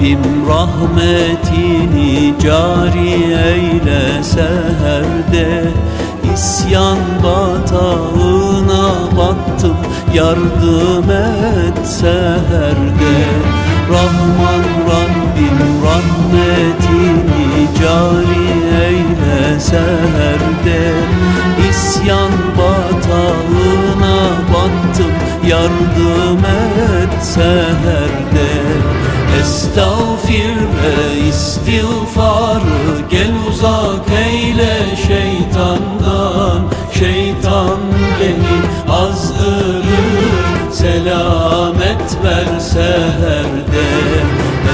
Rabbim rahmetini cari eyle seherde. İsyan batağına battım yardım et seherde. Rahman Rabbim rahmetini cari eyle seherde. İsyan batağına battım yardım et seherde istiğfarı gel uzak eyle şeytandan. Şeytan beni azdırır selamet ver seherde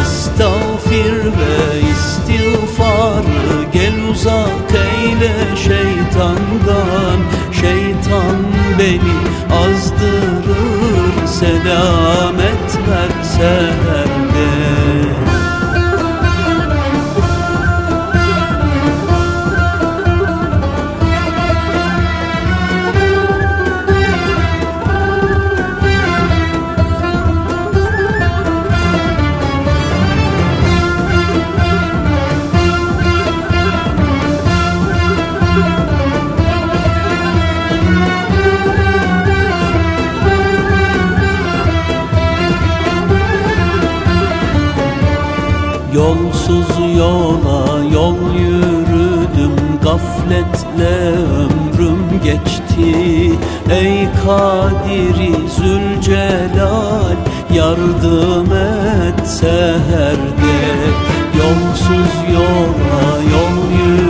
Estağfir ve istiğfarı gel uzak Gafletle ömrüm geçti. Ey Kadiri Zülcelal Yardım et seherde. Yolsuz yola yol yürüdüm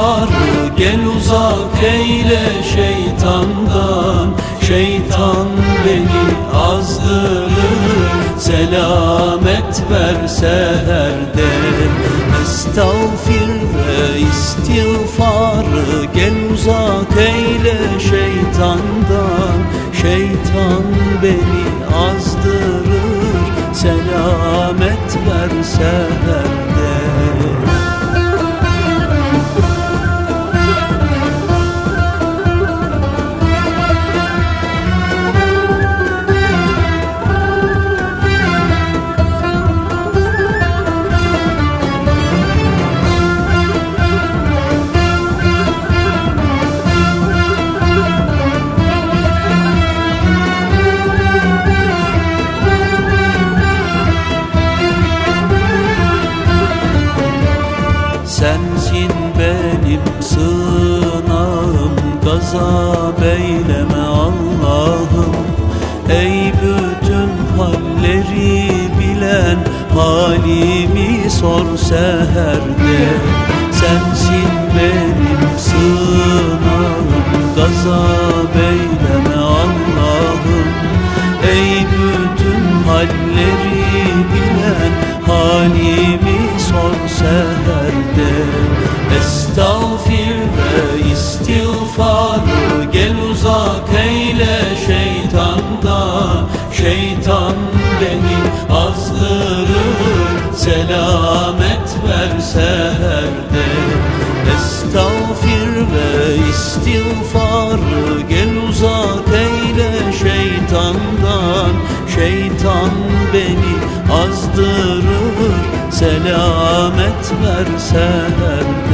istiğfarı Gel uzak eyle şeytandan. Şeytan beni azdırır. Selamet ver seherde Estağfir ve istiğfarı Gel uzak eyle şeytandan. Şeytan beni azdırır. Selamet ver seherde Gazap eyleme Allah'ım. Ey bütün halleri bilen Halimi sor seherde. Sensin benim sığınağım Gazap eyleme istiğfarı Gel uzak eyle şeytandan Şeytan beni azdırır Selamet ver seherde Estağfir ve istiğfarı Gel uzak eyle şeytandan. Şeytan beni azdırır Selamet ver seherde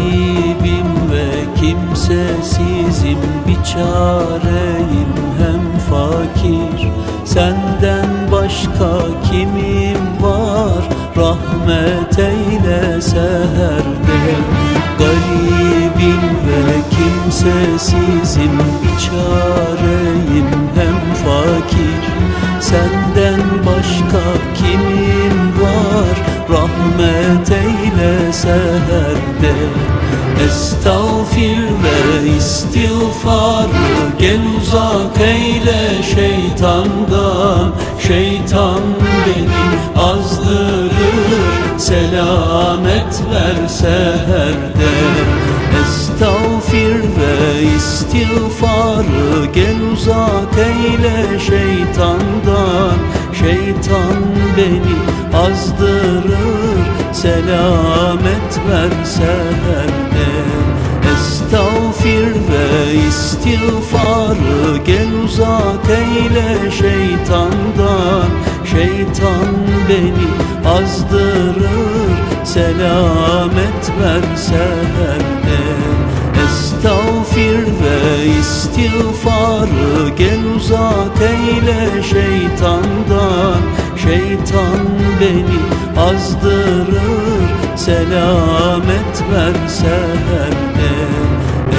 Garibim ve kimsesizim Biçareyim hem fakir. Senden başka kimim var? Rahmet eyle seherde. Garibim ve kimsesizim Biçareyim hem fakir. Senden başka kimim var? Rahmet eyle seherde Estağfir ve istiğfar. Gel uzak eyle şeytandan. Şeytan beni azdırır Selamet ver seherde Estağfir ve istiğfar. Gel uzak eyle şeytandan. Şeytan beni azdırır Selamet ver seherde Estağfir ve istiğfar Gel uzak eyle şeytandan. Şeytan beni azdırır Selamet ver seherde Estağfir ve istiğfar Gel uzak eyle şeytandan. Şeytan beni azdırır Selamet ver seherde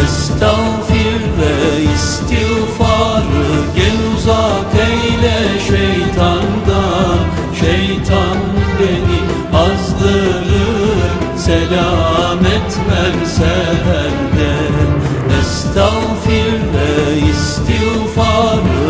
Estağfir ve istiğfarı Gel uzak eyle şeytandan. Şeytan beni azdırır Selamet ver seherde Estağfir ve istiğfarı